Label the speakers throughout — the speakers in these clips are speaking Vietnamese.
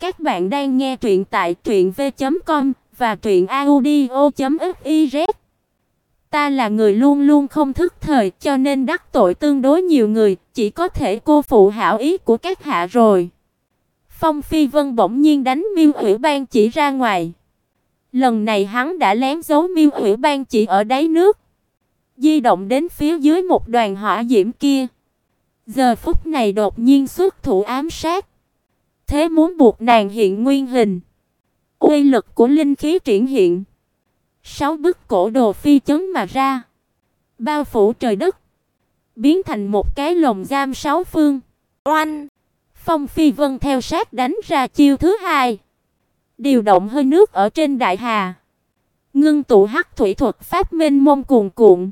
Speaker 1: Các bạn đang nghe truyện tại truyệnv.com và truyệnaudio.fiz. Ta là người luôn luôn không thức thời, cho nên đắc tội tương đối nhiều người, chỉ có thể cô phụ hảo ý của các hạ rồi. Phong Phi Vân bỗng nhiên đánh Miêu Ủy Ban chỉ ra ngoài. Lần này hắn đã lén giấu Miêu Ủy Ban chỉ ở đáy nước, di động đến phía dưới một đoàn hỏa diễm kia. Giờ phút này đột nhiên xuất thủ ám sát. Thế muốn buộc nàng hiện nguyên hình. Uy lực của linh khí triển hiện. Sáu bức cổ đồ phi chấn mà ra, bao phủ trời đất, biến thành một cái lồng giam sáu phương. Oanh! Phong Phi Vân theo sát đánh ra chiêu thứ hai. Điều động hơi nước ở trên đại hà. Ngưng tụ hắc thủy thuật pháp minh mông cuồn cuộn.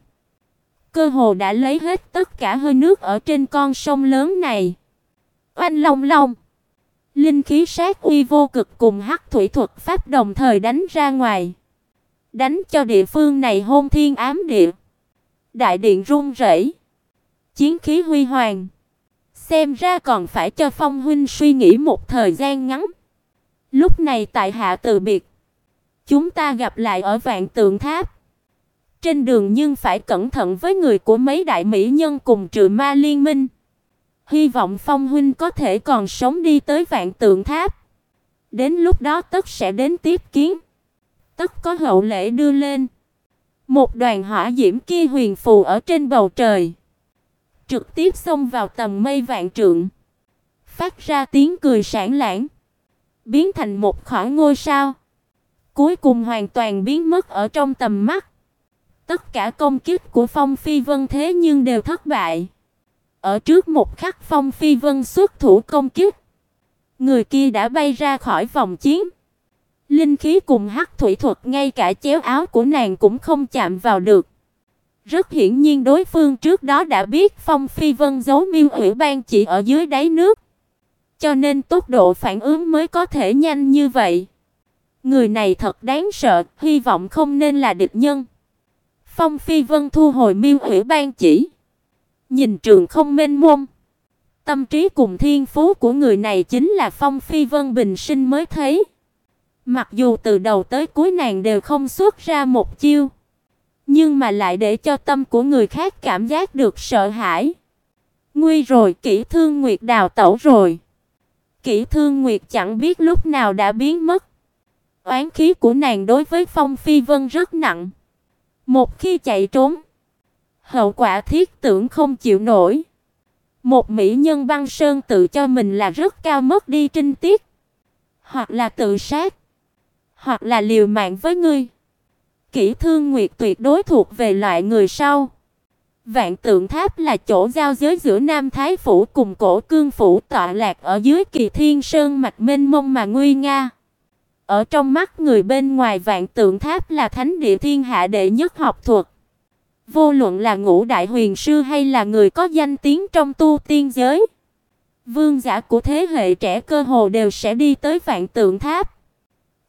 Speaker 1: Cơ hồ đã lấy hết tất cả hơi nước ở trên con sông lớn này. Oanh long long. Linh khí sát uy vô cực cùng hắc thủy thuật pháp đồng thời đánh ra ngoài. Đánh cho địa phương này hôn thiên ám địa. Đại điện rung rẩy. Chiến khí huy hoàng. Xem ra còn phải cho Phong huynh suy nghĩ một thời gian ngắn. Lúc này tại hạ từ biệt. Chúng ta gặp lại ở Vạn Tượng Tháp. Trên đường nhưng phải cẩn thận với người của mấy đại mỹ nhân cùng trừ ma liên minh. Hy vọng Phong huynh có thể còn sống đi tới Vạn Tượng Tháp. Đến lúc đó tất sẽ đến tiếp kiến. Tất có hậu lễ đưa lên. Một đoàn hỏa diễm kia huyền phù ở trên bầu trời, trực tiếp xông vào tầng mây vạn trượng, phát ra tiếng cười sảng lãng, biến thành một khỏi ngôi sao, cuối cùng hoàn toàn biến mất ở trong tầm mắt. Tất cả công kích của Phong Phi Vân thế nhưng đều thất bại. Ở trước một khắc Phong Phi Vân xuất thủ công kích, người kia đã bay ra khỏi vòng chiến. Linh khí cùng hắc thủy thuật ngay cả chéo áo của nàng cũng không chạm vào được. Rất hiển nhiên đối phương trước đó đã biết Phong Phi Vân giấu Miêu Hủy Ban chỉ ở dưới đáy nước, cho nên tốc độ phản ứng mới có thể nhanh như vậy. Người này thật đáng sợ, hy vọng không nên là địch nhân. Phong Phi Vân thu hồi Miêu Hủy Ban chỉ, nhìn trường không mênh mông. Tâm trí cùng thiên phú của người này chính là Phong Phi Vân bình sinh mới thấy. Mặc dù từ đầu tới cuối nàng đều không xuất ra một chiêu, nhưng mà lại để cho tâm của người khác cảm giác được sợ hãi. Nguy rồi, Kỷ Thương Nguyệt đào tẩu rồi. Kỷ Thương Nguyệt chẳng biết lúc nào đã biến mất. Oán khí của nàng đối với Phong Phi Vân rất nặng. Một khi chạy trốn, hậu quả thiết tưởng không chịu nổi. Một mỹ nhân băng sơn tự cho mình là rất cao mất đi trinh tiết, hoặc là tự sát hoặc là liều mạng với ngươi. Kỷ Thương Nguyệt tuyệt đối thuộc về loại người sau. Vạn Tượng Tháp là chỗ giao giới giữa Nam Thái phủ cùng Cổ Cương phủ tọa lạc ở dưới Kỳ Thiên Sơn mạch mênh mông mà nguy nga. Ở trong mắt người bên ngoài Vạn Tượng Tháp là thánh địa thiên hạ đệ nhất học thuật. Vô luận là ngũ đại huyền sư hay là người có danh tiếng trong tu tiên giới, vương giả của thế hệ trẻ cơ hồ đều sẽ đi tới Vạn Tượng Tháp.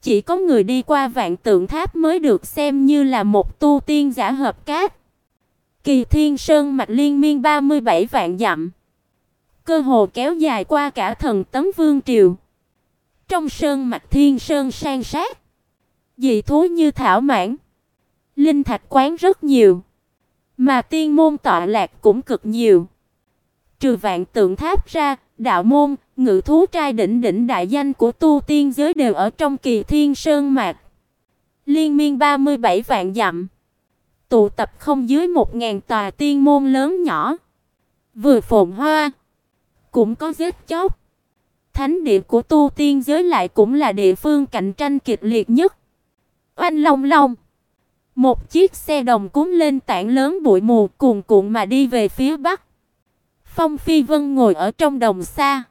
Speaker 1: Chỉ có người đi qua vạn tượng tháp mới được xem như là một tu tiên giả hợp cách Kỳ Thiên Sơn mạch liên miên 37 vạn dặm, cơ hồ kéo dài qua cả thần tấm vương triều. Trong sơn mạch Thiên Sơn san sát, dị thú như thảo mãn, linh thạch quán rất nhiều, mà tiên môn tọa lạc cũng cực nhiều. Trừ vạn tượng tháp ra, đạo môn, ngự thú trai đỉnh đỉnh đại danh của tu tiên giới đều ở trong Kỳ Thiên Sơn mạc Liên miên 37 vạn dặm, tụ tập không dưới 1000 tòa tiên môn lớn nhỏ, vừa phồn hoa, cũng có vết chóc. Thánh địa của tu tiên giới lại cũng là địa phương cạnh tranh kịch liệt nhất. Oanh long long, một chiếc xe đồng cuốn lên tảng lớn bụi mù cuồn cuộn mà đi về phía bắc. Phong Phi Vân ngồi ở trong đồng xa,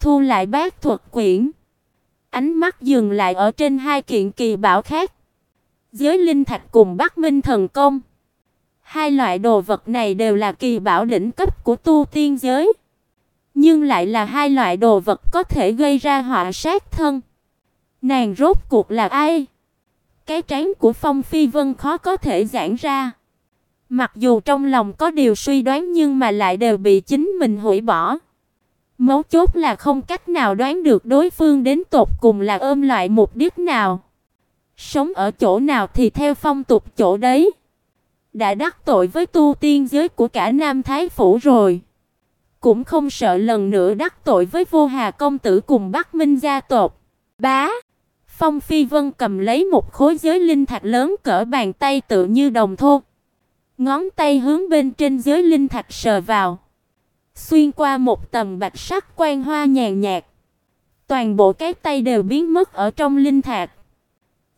Speaker 1: thu lại bát thuật quyển. Ánh mắt dừng lại ở trên hai kiện kỳ bảo khác. Giới linh thạch cùng Bắc Minh thần công. Hai loại đồ vật này đều là kỳ bảo đỉnh cấp của tu tiên giới, nhưng lại là hai loại đồ vật có thể gây ra họa sát thân. Nàng rốt cuộc là ai? Cái trán của Phong Phi Vân khó có thể giãn ra. Mặc dù trong lòng có điều suy đoán nhưng mà lại đều bị chính mình hủy bỏ. Mấu chốt là không cách nào đoán được đối phương đến tột cùng là ôm loại mục đích nào. Sống ở chỗ nào thì theo phong tục chỗ đấy. Đã đắc tội với tu tiên giới của cả Nam Thái Phủ rồi. Cũng không sợ lần nữa đắc tội với vô hà công tử cùng Bắc Minh gia tộc. Bá! Phong Phi Vân cầm lấy một khối giới linh thạch lớn cỡ bàn tay tự như đồng thô. Ngón tay hướng bên trên giới linh thạch sờ vào. Xuyên qua một tầng bạch sắc quang hoa nhàn nhạt. Toàn bộ cái tay đều biến mất ở trong linh thạch.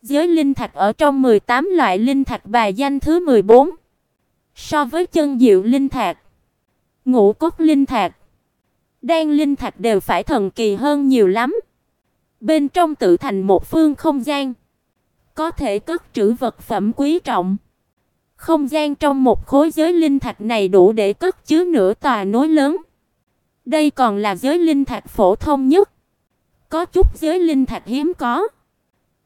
Speaker 1: Giới linh thạch ở trong 18 loại linh thạch bài danh thứ 14. So với chân diệu linh thạch, ngũ cốt linh thạch, đan linh thạch đều phải thần kỳ hơn nhiều lắm. Bên trong tự thành một phương không gian, có thể cất trữ vật phẩm quý trọng. Không gian trong một khối giới linh thạch này đủ để cất chứa nửa tòa núi lớn. Đây còn là giới linh thạch phổ thông nhất. Có chút giới linh thạch hiếm có.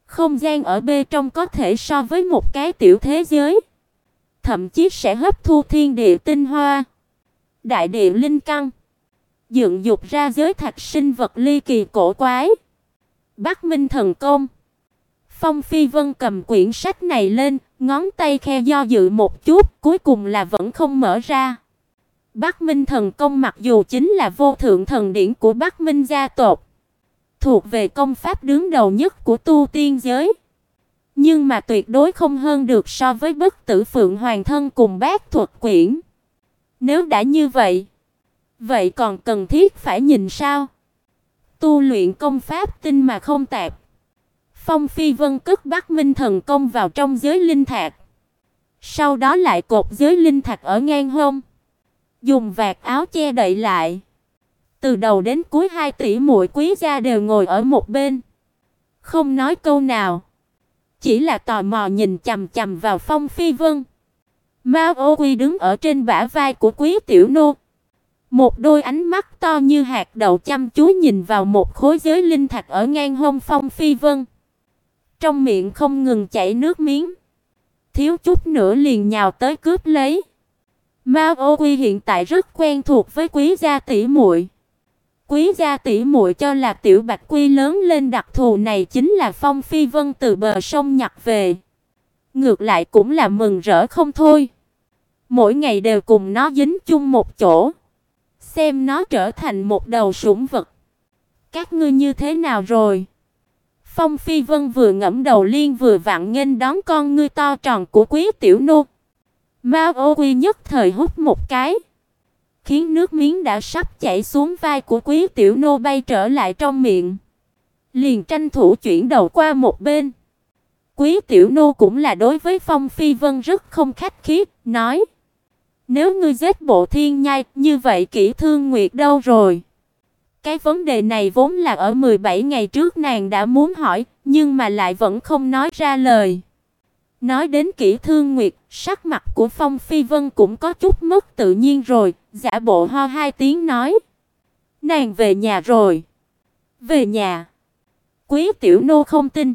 Speaker 1: Không gian ở bên trong có thể so với một cái tiểu thế giới, thậm chí sẽ hấp thu thiên địa tinh hoa, đại địa linh căn, dựng dục ra giới thạch sinh vật ly kỳ cổ quái. Bắc Minh thần công. Phong Phi Vân cầm quyển sách này lên, ngón tay khe do dự một chút, cuối cùng là vẫn không mở ra. Bắc Minh thần công mặc dù chính là vô thượng thần điển của Bắc Minh gia tộc, thuộc về công pháp đứng đầu nhất của tu tiên giới, nhưng mà tuyệt đối không hơn được so với Bất Tử Phượng Hoàng thân cùng Bát Thuật Quyển. Nếu đã như vậy, vậy còn cần thiết phải nhìn sao? Tu luyện công pháp tinh mà không tạp. Phong Phi Vân cất Bắc Minh thần công vào trong giới linh thạch. Sau đó lại cột giới linh thạch ở ngang hông, dùng vạt áo che đậy lại. Từ đầu đến cuối hai tỷ muội quý gia đều ngồi ở một bên, không nói câu nào, chỉ là tò mò nhìn chằm chằm vào Phong Phi Vân. Mao Ô Quy đứng ở trên bả vai của Quý Tiểu Nô, một đôi ánh mắt to như hạt đậu chăm chú nhìn vào một khối giới linh thạch ở ngang hông Phong Phi Vân. Trong miệng không ngừng chảy nước miếng, thiếu chút nữa liền nhào tới cướp lấy. Mao Ô Quy hiện tại rất quen thuộc với Quý gia tỷ muội. Quý gia tỷ muội cho là tiểu Bạch Quy lớn lên đặc thù này chính là Phong Phi Vân từ bờ sông nhặt về. Ngược lại cũng là mừng rỡ không thôi. Mỗi ngày đều cùng nó dính chung một chỗ, xem nó trở thành một đầu sủng vật. Các ngươi như thế nào rồi? Phong Phi Vân vừa ngẫm đầu liên vừa vặn nghênh đón con ngươi to tròn của Quý tiểu nô. Mao Ô Quy nhất thời hút một cái khiến nước miếng đã sắp chảy xuống vai của Quý tiểu nô bay trở lại trong miệng. Liền tranh thủ chuyển đầu qua một bên. Quý tiểu nô cũng là đối với Phong Phi Vân rất không khách khí, nói: "Nếu ngươi giết Bộ Thiên Nhai, như vậy kỹ Thương Nguyệt đâu rồi?" Cái vấn đề này vốn là ở 17 ngày trước nàng đã muốn hỏi, nhưng mà lại vẫn không nói ra lời. Nói đến kỹ thương nguyệt, sắc mặt của Phong Phi Vân cũng có chút mất tự nhiên rồi, giả bộ ho hai tiếng nói: "Nàng về nhà rồi." "Về nhà?" Quý tiểu nô không tin.